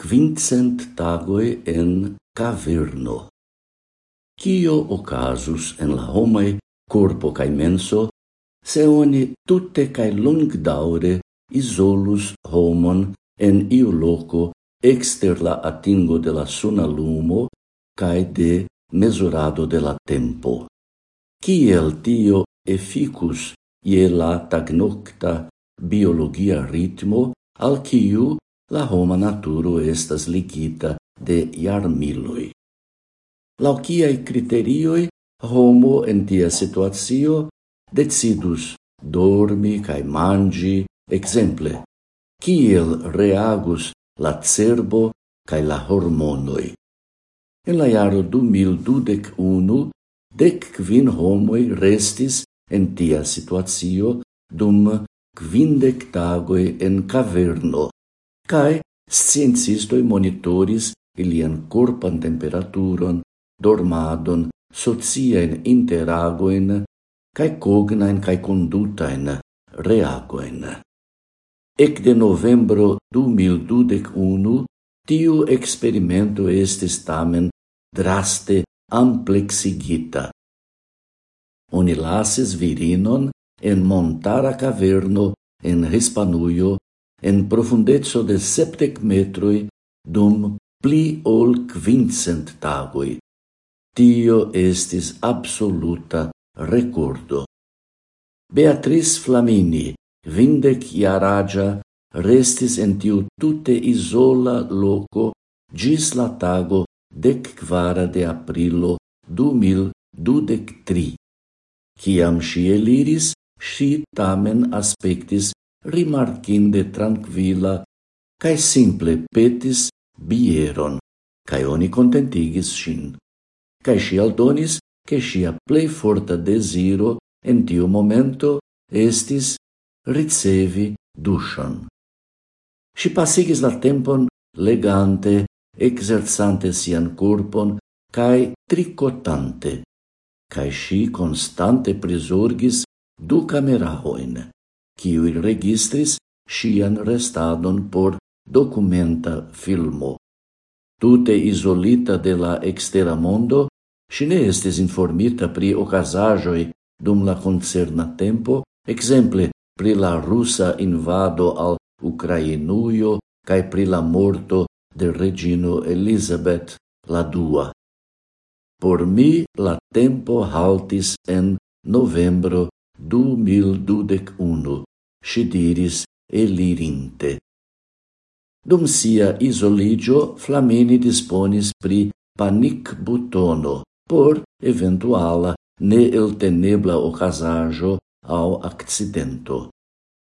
quincent tagoi en caverno. Cio ocasus en la homai corpo cae menso, se oni tutte cae lung daure isolus homon en iu loco exter la atingo de la suna lumo cae de mesurado de la tempo. Ciel tio efficus ie la tagnocta biologia ritmo al ciu la homa naturo estas ligita de iarmiloi. Lau ciai criterioi, homo en tia situatio decidus dormi cae mangi, exemple, kiel reagus la cerbo cae la hormonoi. En la iaro 2021, dec quin homoi restis en tia situatio dum quindec tagoi en caverno cae sciencistoi monitoris ilian corpan temperaturon, dormadon, sociaen interagoen, cae cognaen cae condutain reagoen. Ec de novembro 2021, tiu experimento estis tamen draste amplexigita. Oni lasis virinon en montara caverno en Hispanuio en profundezzo de septec metroi dum pli ol quincent tagoi. Tio estis absoluta recordo. Beatrice Flamini, vindec iaragia, restis en tiu tute isola loco gis la tago dec quara de aprilo 2023. Ciam si eliris, si tamen aspectis rimarkinde tranquilla, cae simple petis bieron, cae oni contentigis shin. Cae si aldonis che sia plei forta desiro en tiu momento estis ricevi dushon. Si pasigis la tempon legante, exerzante sian corpon, cae tricotante, cae si constante prisurgis du camerahoin kiuj registris sian restadon por documenta filmo. Tute isolita de la extera mondo, si ne estes informita pri ocasajoi dum la concerna tempo, exemple pri la russa invado al Ukrainujo cae pri la morto de Regino Elizabeth la dua. Por mi la tempo haltis en novembro 2021 si diris elirinte. Dum sia isoligio, Flamini disponis pri panic butono por eventuala ne el tenebla ocasajo au accidento.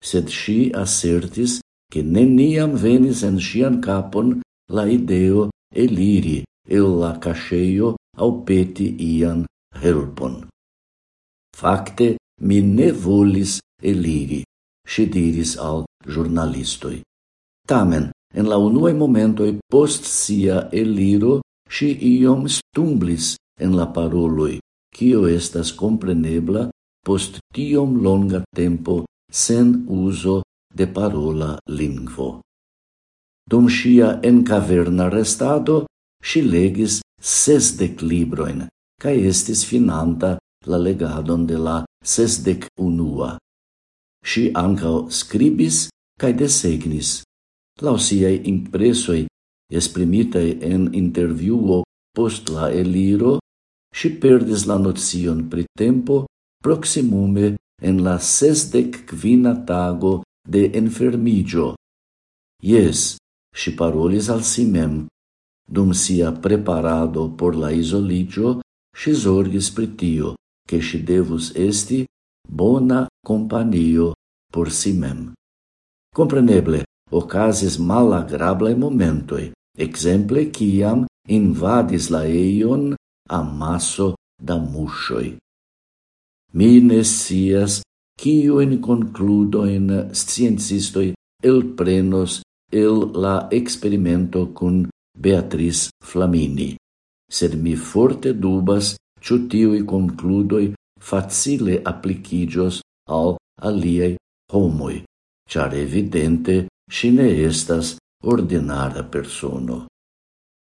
Sed si assertis che neniam venis en sian capon la ideo eliri el la cacheio au peti ian helpon. Fakte, mi ne volis eliri, si diris al giornalistoi. Tamen, en la unuaj momentoi post sia eliro, si iom stumblis en la paroloi, cio estas comprenebla post tiom longa tempo sen uso de parola lingvo. Dum sia en caverna restado, si legis sesdec libroin, ca estis finanta la legadon de la sesdec unua si ancao scribis cae desegnis, Lau siei impresoi esprimitei en interviuo post la eliro, si perdis la nocion pri tempo proximume en la sesdec quina tago de enfermigio. Yes, si parolis al si mem, dum sia preparado por la isoligio, si zorgis pritio, che si devus esti bona companio por si mem. Compreneble, ocasis malagrablai momentoi, exemple ciam invadis la eion amasso da mushoi. Mi ne sias cioin concludoin sciencistoi el prenos el la experimento cun Beatriz Flamini, sed mi forte dubas ciutiui concludoi facile applicigios al aliei homoi, char evidente si ne estas ordinara persono.